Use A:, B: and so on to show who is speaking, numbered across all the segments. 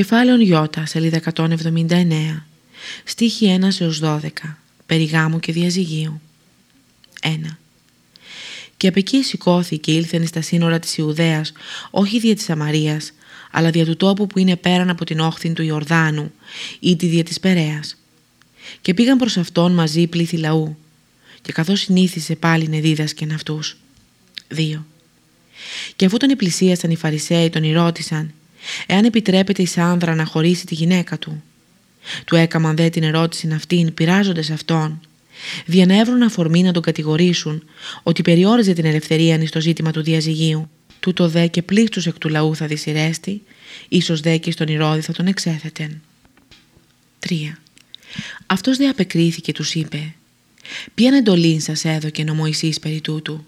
A: Κεφάλαιο Ι, σελίδα 179. Στίχη 1 έως 12. Περί γάμου και διαζυγίου. 1. Και από εκεί σηκώθη και ήλθεν στα σύνορα της Ιουδαίας, όχι δια της Σαμαρίας, αλλά δια του τόπου που είναι πέραν από την όχθη του Ιορδάνου ή τη δια της Περαίας. Και πήγαν προς αυτόν μαζί πλήθη λαού, και καθώς συνήθισε πάλι να δίδασκεν αυτούς. 2. Και αφού τον επλησίασαν οι Φαρισαίοι τον ρώτησαν εάν επιτρέπεται εις άνδρα να χωρίσει τη γυναίκα του. Του έκαμαν δε την ερώτηση αυτήν πειράζοντες αυτόν, δια να έβρουν αφορμή να τον κατηγορήσουν ότι περιόριζε την ελευθερία στο ζήτημα του διαζυγίου. Τούτο δε και πλήκτους εκ του λαού θα δυσυρέστη, ίσως δε και στον Ηρώδη θα τον εξέθετεν. 3. Αυτός δε απεκρίθηκε τους είπε «Ποιαν εντολήν σας έδωκε ο Μωυσής περί τούτου»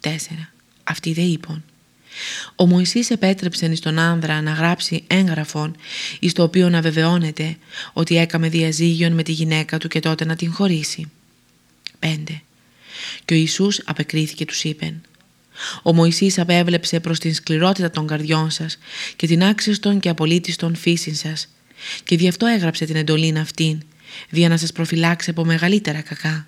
A: 4. Αυτοί δε είπαν ο Μωυσής επέτρεψε στον άνδρα να γράψει έγγραφον εις το οποίο να βεβαιώνεται ότι έκαμε διαζύγιον με τη γυναίκα του και τότε να την χωρίσει. 5. Και ο Ιησούς απεκρίθηκε τους είπεν «Ο Μωυσής απέβλεψε προς την σκληρότητα των καρδιών σας και την άξιστον και απολύτιστον φύσιν σας και γι' αυτό έγραψε την εντολήν αυτήν, δια να σας προφυλάξει από μεγαλύτερα κακά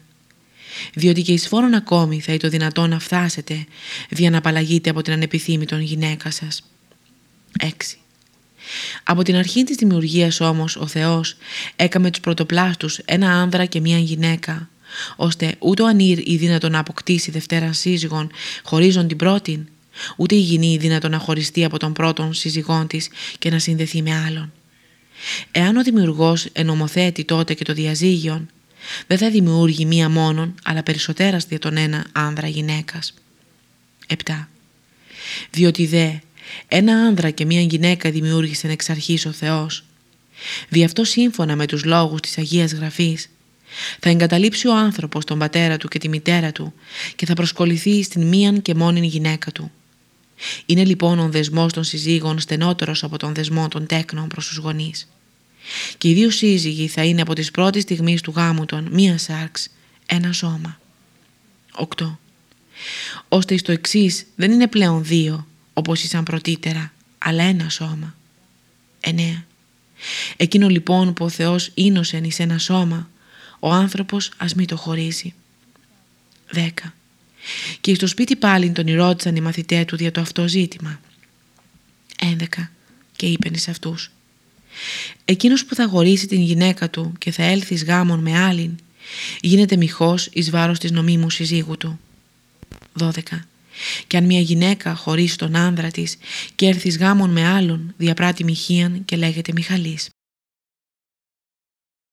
A: διότι και εις φόρον ακόμη θα είναι το δυνατόν να φτάσετε δια να απαλλαγείτε από την ανεπιθύμητον γυναίκα σας. 6. Από την αρχή της δημιουργίας όμως ο Θεός έκαμε τους πρωτοπλάστους ένα άνδρα και μία γυναίκα ώστε ούτε ο ανήρ ή δύνατο να αποκτήσει δευτέραν σύζυγον χωρίζον την πρώτην ούτε η γυνή δύνατο να χωριστεί από τον πρώτον σύζυγόν της και να συνδεθεί με άλλον. Εάν ο δημιουργός ενομοθέτει τότε και το διαζύγιον δεν θα δημιούργει μία μόνον, αλλά περισσότερας δια τον ένα άνδρα γυναίκας. 7. Διότι δε ένα άνδρα και μία γυναίκα δημιούργησε εξ αρχής ο Θεός. Δι' αυτό σύμφωνα με τους λόγους της Αγίας Γραφής θα εγκαταλείψει ο άνθρωπος τον πατέρα του και τη μητέρα του και θα προσκοληθεί στην μίαν και μόνη γυναίκα του. Είναι λοιπόν ο δεσμός των συζύγων στενότερος από τον δεσμό των τέκνων προς τους γονείς και οι δύο σύζυγοι θα είναι από τις πρώτες στιγμές του γάμου των μία σάρξ, ένα σώμα. 8. Ώστε στο εξής δεν είναι πλέον δύο, όπως ήσαν πρωτήτερα, αλλά ένα σώμα. 9. Εκείνο λοιπόν που ο Θεός ίνωσεν εις ένα σώμα, ο άνθρωπος ας μην το χωρίσει. 10. Και στο σπίτι πάλι τον ρώτησαν οι μαθητές του για το αυτό ζήτημα. 11. Και είπεν εις αυτούς Εκείνος που θα γορίσει την γυναίκα του και θα έλθει γάμον με άλλην, γίνεται μοιχός εις βάρος της νομίμου συζύγου του. 12. Και αν μια γυναίκα χωρίσει τον άνδρα της και έρθει γάμον με άλλον, διαπράττει μοιχείαν και λέγεται Μιχαλής.